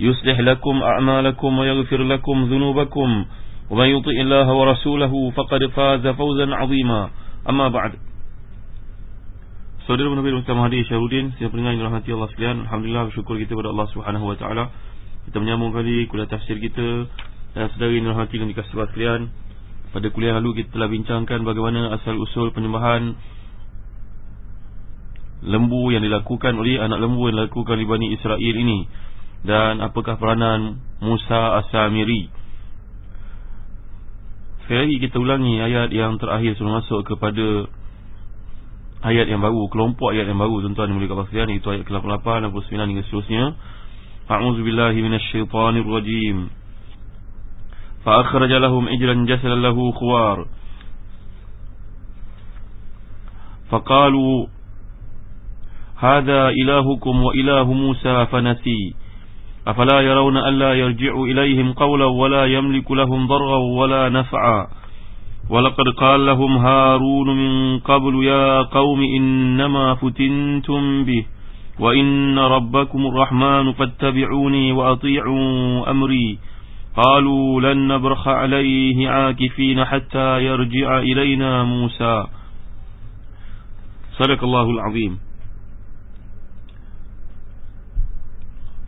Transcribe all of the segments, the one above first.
يصلح لكم أعمالكم ويغفر لكم ذنوبكم ومن يطئ الله ورسوله فقد فاز فوزا عظيما أما بعد Saudara Nabi Muhammad Hadi Syarudin Siapa pendengar yang dirahmati Allah sekalian Alhamdulillah bersyukur kita kepada Allah Subhanahu Wa Taala. Kita menyambung kali kuliah tafsir kita Dan saudara yang dirahmati dan dikasih Allah sekalian Pada kuliah lalu kita telah bincangkan bagaimana asal-usul penyembahan Lembu yang dilakukan oleh anak lembu yang dilakukan di Bani Israel ini Dan apakah peranan Musa As-Samiri Sekali kita ulangi ayat yang terakhir sebelum masuk kepada ayat yang baru, kelompok ayat yang baru tuan-tuan Allah sekalian itu ayat ke-88, 69 hingga seterusnya. A'udzu billahi minasyaitonir rajim. Fa akhraja lahum ijlan jasalan lahu khuwar. Faqalu Hada ilahukum أفلا يرون ألا يرجع إليهم قولا ولا يملك لهم ضرا ولا نفعا ولقد قال لهم هارون من قبل يا قوم إنما فتنتم به وإن ربكم الرحمن فاتبعوني وأطيعوا أمري قالوا لن نبرخ عليه عاكفين حتى يرجع إلينا موسى. صدق الله العظيم.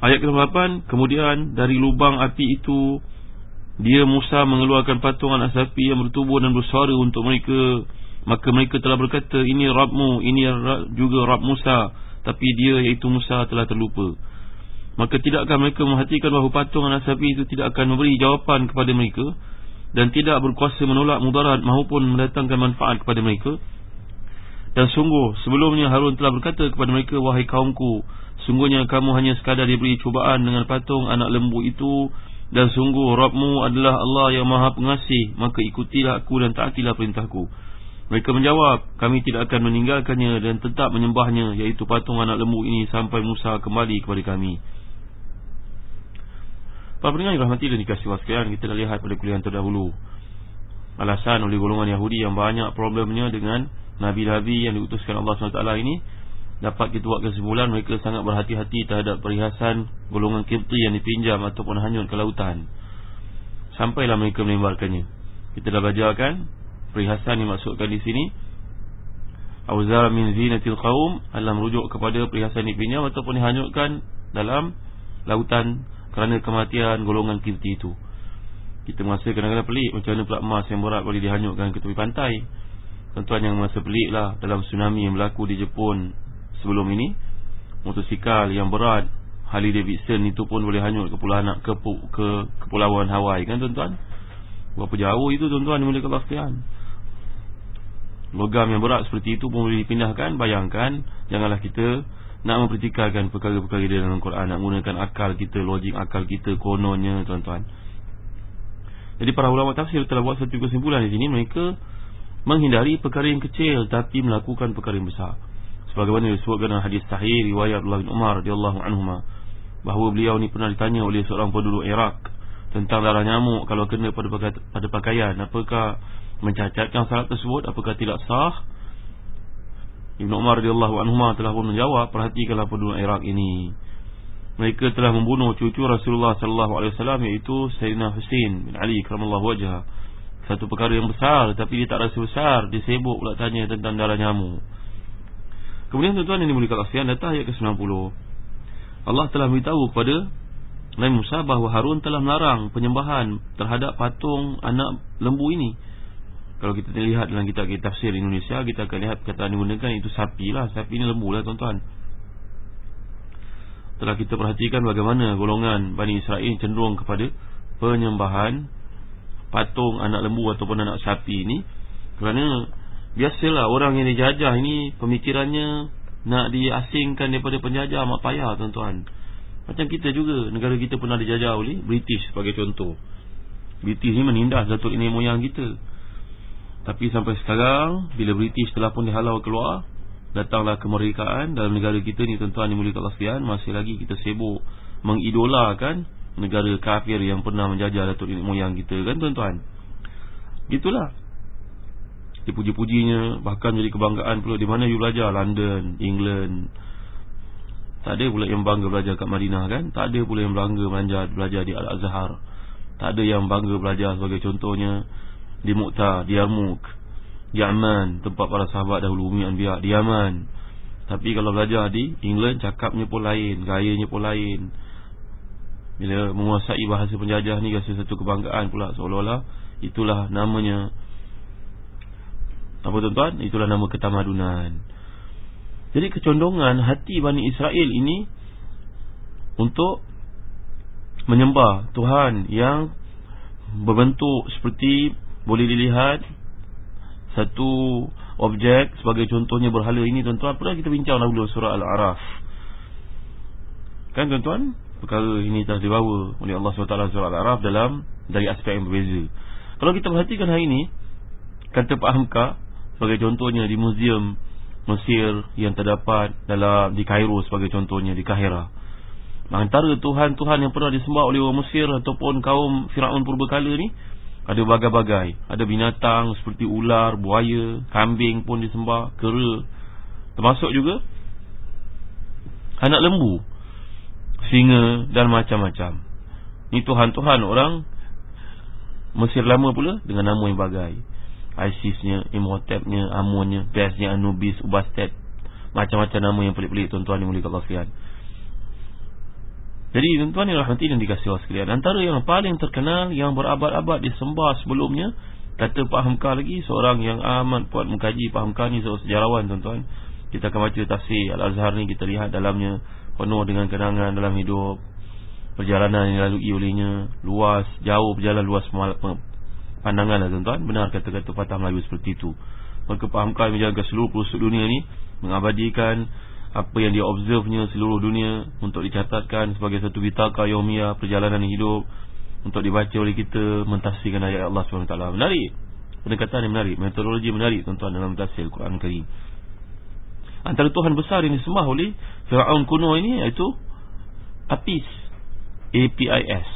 Ayat ke-8 Kemudian dari lubang api itu dia Musa mengeluarkan patung anak sapi yang bertubuh dan bersuara untuk mereka. Maka mereka telah berkata Ini Rabmu, ini juga Rab Musa. Tapi dia iaitu Musa telah terlupa. Maka tidakkah mereka memperhatikan bahawa patung anak sapi itu Tidak akan memberi jawapan kepada mereka Dan tidak berkuasa menolak mudarat Maupun mendatangkan manfaat kepada mereka Dan sungguh sebelumnya Harun telah berkata kepada mereka Wahai kaumku Sungguhnya kamu hanya sekadar diberi cubaan dengan patung anak lembu itu. Dan sungguh Rabbmu adalah Allah yang maha pengasih Maka ikutilah aku dan taatilah perintahku. Mereka menjawab Kami tidak akan meninggalkannya dan tetap menyembahnya Iaitu patung anak lembu ini Sampai Musa kembali kepada kami. Para pendengar yang rahmati dan dikasih waskian Kita dah lihat pada kuliah terdahulu. Alasan oleh golongan Yahudi yang banyak problemnya dengan Nabi-Nabi yang diutuskan Allah SWT ini dapat kita buat kesimpulan mereka sangat berhati-hati terhadap perhiasan golongan kipti yang dipinjam ataupun hanyut ke lautan. Sampailah mereka menembakkannya kita dah belajarkan perhiasan yang maksudkan di sini. Awzar min zinatil qaum adalah merujuk kepada perhiasan dipinjam ataupun dihanyutkan dalam lautan kerana kematian golongan kipti itu. Kita merasa kadang-kadang pelik macam mana pula emas yang berat boleh dihanyutkan ke tepi pantai Tuan-tuan yang merasa pelik lah dalam tsunami yang berlaku di Jepun sebelum ini. Motosikal yang berat Harley Davidson itu pun boleh hanyut ke pulau anak ke, ke kepulauan Hawaii. Kan tuan-tuan? Berapa jauh itu tuan-tuan dimulai ke sekalian logam yang berat seperti itu pun boleh dipindahkan. Bayangkan janganlah kita nak mempertikalkan perkara-perkara di dalam Quran. Nak menggunakan akal kita logik akal kita kononnya tuan-tuan. Jadi para ulama tafsir telah buat satu kesimpulan di sini. Mereka menghindari perkara yang kecil tapi melakukan perkara yang besar. Sebagaimana disebutkan dalam hadis sahih riwayat Abdullah bin Umar radhiyallahu anhuma bahawa beliau ni pernah ditanya oleh seorang penduduk Iraq tentang darah nyamuk kalau kena pada pada pakaian. Apakah mencacatkan salat tersebut? Apakah tidak sah? Ibn Umar radhiyallahu anhuma telah pun menjawab perhatikanlah penduduk Iraq ini. Mereka telah membunuh cucu Rasulullah sallallahu alaihi wasallam iaitu Sayyidina Hussein bin Ali karamallahu wajha satu perkara yang besar tapi dia tak rasa besar dia sibuk pula tanya tentang darah nyamuk Kemudian tuan-tuan yang dimuliakan sekalian datang ayat ke-90. Allah telah beritahu kepada Nabi Musa bahawa Harun telah melarang penyembahan terhadap patung anak lembu ini. Kalau kita lihat dalam kitab-kitab tafsir Indonesia, kita akan lihat perkataan digunakan itu sapi lah. Sapi ini lembu lah tuan-tuan. Telah kita perhatikan bagaimana golongan Bani Israel cenderung kepada penyembahan patung anak lembu ataupun anak sapi ini. Kerana biasalah orang yang dijajah ini pemikirannya nak diasingkan daripada penjajah amat payah tuan-tuan. Macam kita juga Negara kita pernah dijajah oleh British sebagai contoh British ni menindas Datuk ini moyang kita Tapi sampai sekarang Bila British telah pun dihalau keluar Datanglah kemerdekaan Dalam negara kita ni tuan-tuan mulia kat Masih lagi kita sibuk Mengidolakan Negara kafir yang pernah menjajah Datuk ini moyang kita kan tuan-tuan? Gitulah. Dipuji-pujinya Bahkan jadi kebanggaan pula Di mana you belajar. London, England. Tak ada pula yang bangga belajar kat Madinah kan? Tak ada pula yang bangga belajar, belajar di Al-Azhar. Tak ada yang bangga belajar sebagai contohnya Di Muqtah, di Yarmuk Yaman, tempat para sahabat dahulu Umi Anbiya, di Yaman. Tapi kalau belajar di England Cakapnya pun lain, gayanya pun lain Bila menguasai bahasa penjajah ni Rasa satu kebanggaan pula Seolah-olah itulah namanya Apa tuan-tuan? Itulah nama ketamadunan. Jadi kecondongan hati Bani Israel ini Untuk Menyembah Tuhan yang Berbentuk seperti Boleh dilihat Satu objek Sebagai contohnya berhala ini tuan-tuan. Pernah kita bincang dahulu surah Al-Araf? Kan tuan-tuan Perkara ini telah dibawa oleh Allah SWT surah Al-Araf Dalam dari aspek yang berbeza Kalau kita perhatikan hari ini Kata Pak Hamka Sebagai contohnya di muzium Mesir yang terdapat dalam di Kairo sebagai contohnya di Kahira. Antara tuhan-tuhan yang pernah disembah oleh orang Mesir ataupun kaum Firaun purbakala ni ada bagai-bagai. Ada binatang seperti ular, buaya, kambing pun disembah, kera. Termasuk juga anak lembu, singa dan macam-macam. Ini tuhan-tuhan orang Mesir lama pula dengan nama yang bagai. ISIS-nya, Imhotep-nya, Amun-nya, Bes-nya, Anubis, Ubastet Macam-macam nama yang pelik-pelik tuan-tuan yang boleh Allah sekalian Jadi tuan-tuan yang rahmati dan dikasih Allah sekalian Antara yang paling terkenal yang berabad-abad disembah sebelumnya Kata Pak Hamka lagi, seorang yang amat buat mengkaji Pak Hamka ni seorang sejarawan tuan-tuan Kita akan baca tafsir Al-Azhar ni kita lihat dalamnya Penuh dengan kenangan dalam hidup. Perjalanan yang lalui olehnya Luas, jauh berjalan luas pandangan lah tuan-tuan. Benar kata-kata patah Melayu seperti itu. Maka pahamkan menjaga seluruh pelosok dunia ni Mengabadikan apa yang dia observe-nya seluruh dunia Untuk dicatatkan sebagai satu vitaka yaumiyah Perjalanan hidup Untuk dibaca oleh kita Mentafsirkan ayat Allah SWT Menarik. Pendekatan yang menarik Metodologi menarik tuan-tuan dalam tafsir Al-Quran Karim Antara Tuhan besar yang disembah oleh Fir'aun kuno ini iaitu Apis A-P-I-S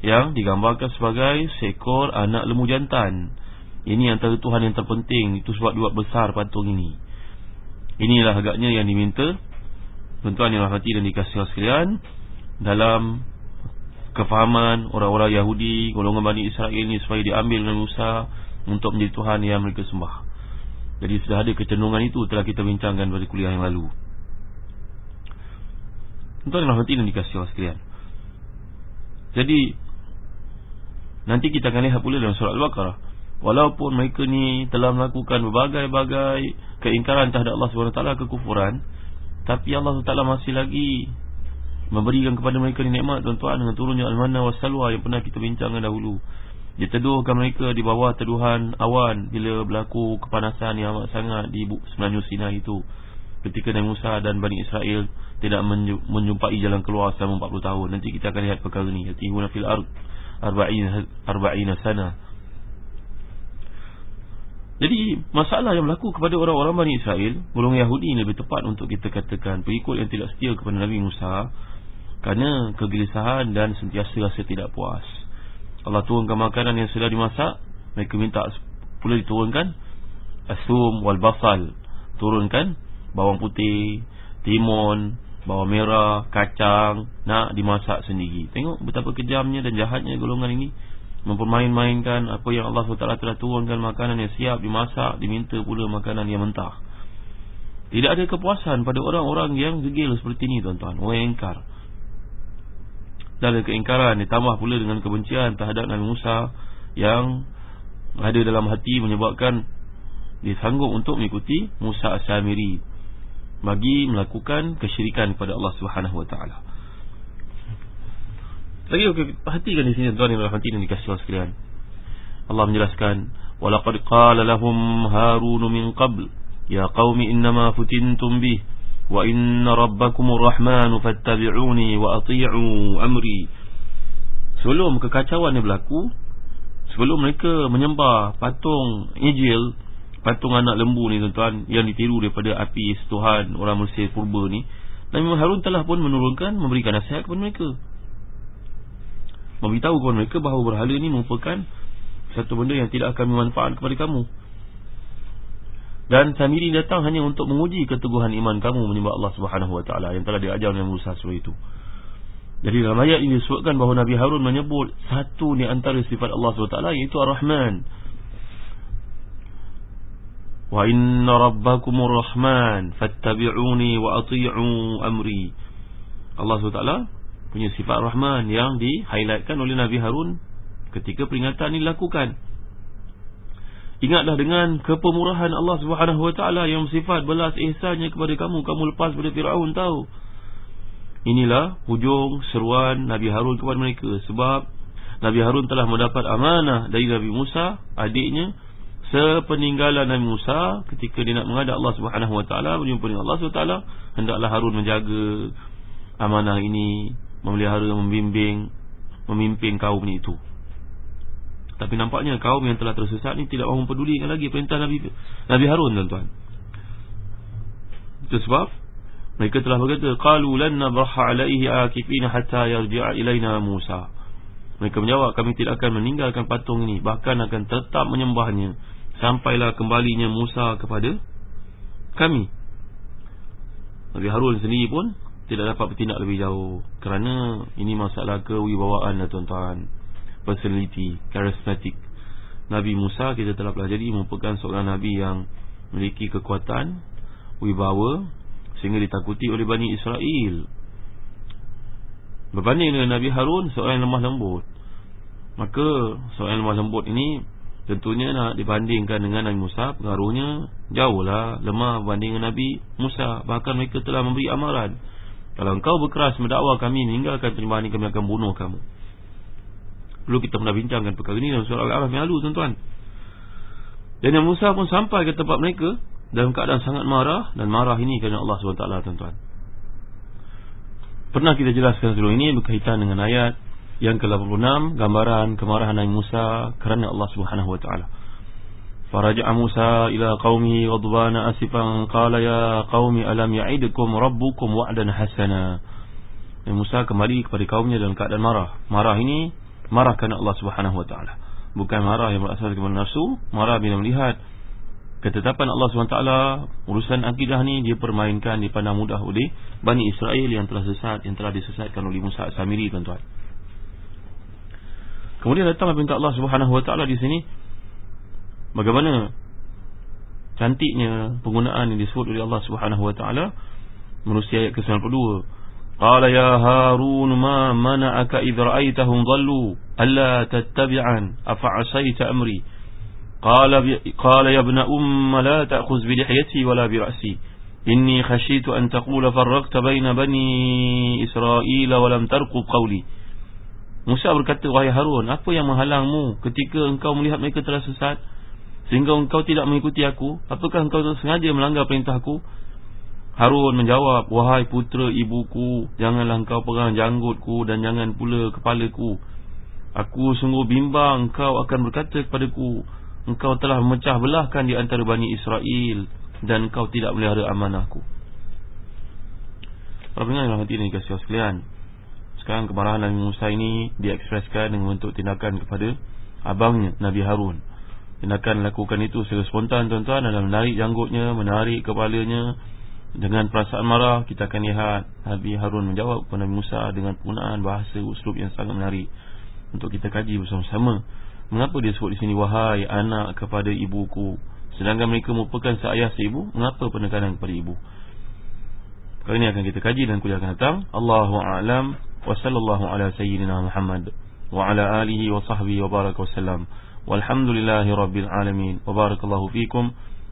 yang digambarkan sebagai seekor anak lembu jantan. Ini antara Tuhan yang terpenting itu sebab dua besar patung ini. Inilah agaknya yang diminta tuan-tuan yang rahmati dan dikasihi sekalian dalam kefahaman orang-orang Yahudi, golongan Bani Israel ini supaya diambil oleh Musa untuk menjadi Tuhan yang mereka sembah. Jadi sudah ada kecenderungan itu telah kita bincangkan pada kuliah yang lalu. Tuan-tuan rahmati dan dikasihi sekalian. Jadi Nanti kita akan lihat pula dalam surah Al-Baqarah Walaupun mereka ni telah melakukan berbagai-bagai Keingkaran terhadap Allah SWT kekufuran Tapi Allah SWT masih lagi Memberikan kepada mereka ni nikmat tuan-tuan Dengan turunnya Al-Manna wa Salwa Yang pernah kita bincangkan dahulu Dia teduhkan mereka di bawah teduhan awan Bila berlaku kepanasan yang amat sangat Di semenanjung Sinai itu. Ketika Nabi Musa dan Bani Israel Tidak menjumpai jalan keluar selama 40 tahun. Nanti kita akan lihat perkara ni. Yatihuna fil ard arba'ina sana. Jadi masalah yang berlaku kepada orang-orang Bani Israel Golongan Yahudi ini lebih tepat untuk kita katakan Pengikut yang tidak setia kepada Nabi Musa Kerana kegelisahan dan sentiasa rasa tidak puas Allah turunkan makanan yang sudah dimasak Mereka minta pula diturunkan Asum wal basal Turunkan bawang putih Timun bawang merah, kacang nak dimasak sendiri. Tengok betapa kejamnya dan jahatnya golongan ini mempermain-mainkan apa yang Allah SWT telah turunkan makanan yang siap dimasak, diminta pula makanan yang mentah. Tidak ada kepuasan pada orang-orang yang gegil seperti ini tuan-tuan, orang yang ingkar. Dan keingkaran ditambah pula dengan kebencian terhadap Nabi Musa yang ada dalam hati menyebabkan dia sanggup untuk mengikuti Musa As-Samiri bagi melakukan kesyirikan kepada Allah Subhanahu Wa Taala. Lagi okey perhatikan di sini tuan yang rahmati dan dikasihi sekalian. Allah menjelaskan walaqad qala lahum harun min qabl ya qaumi inma futintum bih rabbakumur rahman fattabi'uni wa ati'u amri. Sebelum kekacauan ini berlaku sebelum mereka menyembah patung ijil patung anak lembu ni tuan-tuan yang ditiru daripada api setuhan orang Mesir purba ni Nabi Harun telah pun menurunkan memberikan nasihat kepada mereka. Memberitahu kepada mereka bahawa berhala ini merupakan satu benda yang tidak akan bermanfaat kepada kamu dan Samiri datang hanya untuk menguji keteguhan iman kamu menyembah Allah Subhanahu Wa Taala yang telah diajar oleh Musa sebelum itu. Jadi dalam ayat ini disebutkan bahawa Nabi Harun menyebut satu di antara sifat Allah SWT iaitu Ar-Rahman. Wa inna rabbakumur rahman fattabi'uni wa ati'u amri. Allah SWT punya sifat Rahman yang di-highlightkan oleh Nabi Harun ketika peringatan ini dilakukan. Ingatlah dengan kepemurahan Allah Subhanahu Wa Taala yang bersifat belas ihsannya kepada kamu. Kamu lepas pada Firaun tahu. Inilah hujung seruan Nabi Harun kepada mereka sebab Nabi Harun telah mendapat amanah dari Nabi Musa adiknya sepeninggalan Nabi Musa ketika dia nak menghadap Allah Subhanahu Wa Taala berjumpa dengan Allah Subhanahu Wa Taala hendaklah Harun menjaga amanah ini memelihara membimbing memimpin kaum itu tapi nampaknya kaum yang telah tersesat ni tidak mahu pedulikan lagi perintah Nabi Nabi Harun tuan-tuan. Itu sebab mereka telah berkata qalu lan nabraha alaihi akifina hatta yarji'a ilaina Musa. Mereka menjawab kami tidak akan meninggalkan patung ini bahkan akan tetap menyembahnya sampailah kembalinya Musa kepada kami. Nabi Harun sendiri pun tidak dapat bertindak lebih jauh kerana ini masalah kewibawaan tuan-tuan personality, charismatic. Nabi Musa kita telah pelajari merupakan seorang Nabi yang memiliki kekuatan, wibawa sehingga ditakuti oleh Bani Israel. Berbanding dengan Nabi Harun, seorang yang lemah lembut. Maka seorang yang lemah lembut ini tentunya nak dibandingkan dengan Nabi Musa, pengaruhnya jauhlah lemah berbanding dengan Nabi Musa. Bahkan mereka telah memberi amaran. Kalau engkau berkeras mendakwa kami meninggalkan penyembahan ini, kami akan bunuh kamu. Dulu kita pernah bincangkan perkara ini dalam surah Al-Araf yang lalu tuan-tuan. Dan yang Musa pun sampai ke tempat mereka dalam keadaan sangat marah dan marah ini kerana Allah SWT tuan-tuan. Pernah kita jelaskan sebelum ini berkaitan dengan ayat yang ke-86 gambaran kemarahan Nabi Musa kerana Allah Subhanahu wa taala. Faraja'a Musa ila qaumihi ghadbana asifan qala ya qaumi alam ya'idukum rabbukum wa'dan hasana. Nabi Musa kembali kepada kaumnya dalam keadaan marah. Marah ini marah kerana Allah Subhanahu wa taala. Bukan marah yang berasal dari nafsu, marah bila melihat ketetapan Allah SWT urusan akidah ni dia permainkan dipandang mudah oleh Bani Israel yang telah sesat yang telah disesatkan oleh Musa Samiri tuan-tuan. Kemudian datang perintah Allah Subhanahu Wa Taala di sini. Bagaimana cantiknya penggunaan yang disebut oleh Allah Subhanahu Wa Taala manusia ayat ke-92 قال يا هارون ما منعك إذ رأيتهم ضلوا ألا تتبعا أفعصيت أمري قال, قال يا ابن أم لا تأخذ بلحيتي ولا برأسي إني خشيت أن تقول فرقت بين بني إسرائيل ولم ترقب قولي Musa berkata, wahai Harun, apa yang menghalangmu ketika engkau melihat mereka telah sesat? Sehingga engkau tidak mengikuti aku? Apakah engkau sengaja melanggar perintahku? Harun menjawab, Wahai putera ibuku, janganlah engkau pegang janggutku dan jangan pula kepalaku. Aku sungguh bimbang engkau akan berkata kepadaku, Engkau telah memecah belahkan di antara Bani Israel dan engkau tidak melihara amanahku. Para pendengar yang hati ini kasih sekalian. Sekarang kemarahan Nabi Musa ini diekspreskan dengan bentuk tindakan kepada abangnya Nabi Harun. Tindakan lakukan itu secara spontan tuan-tuan adalah menarik janggutnya, menarik kepalanya, dengan perasaan marah kita akan lihat Nabi Harun menjawab kepada Nabi Musa dengan penggunaan bahasa uslub yang sangat menarik untuk kita kaji bersama-sama. Mengapa dia sebut di sini wahai anak kepada ibuku sedangkan mereka merupakan seayah seibu? Mengapa penekanan kepada ibu? Kali ini akan kita kaji dan kuliah akan datang. Allahu a'lam wa sallallahu ala sayyidina Muhammad wa ala alihi wa sahbihi wa baraka wasallam. Walhamdulillahi rabbil alamin. Wa barakallahu fikum.